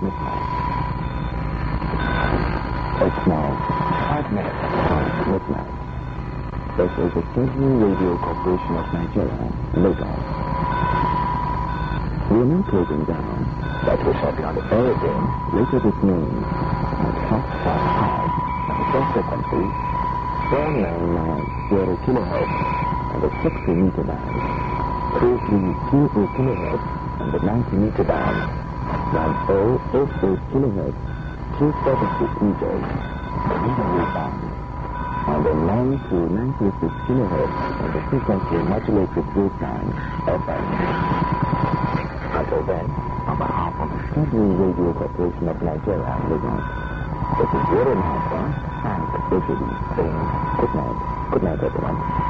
midnight. It's now five minutes past midnight. This is the Federal Radio Corporation of Nigeria, Lagos. We are now closing down, but we shall be on the air again later this noon at half past five. Frequency, 499 kilohertz and the 60 meter band, 3320 kilohertz and the 90 meter band, 1088 kilohertz, 276 meters, wave band, and the 9 to 96 kilohertz and the frequency modulated band, FM. Until then, on behalf of the Federal Radio Corporation of Nigeria, Lagos, this is your announcer, Hank Richards, saying good night. Good night, everyone.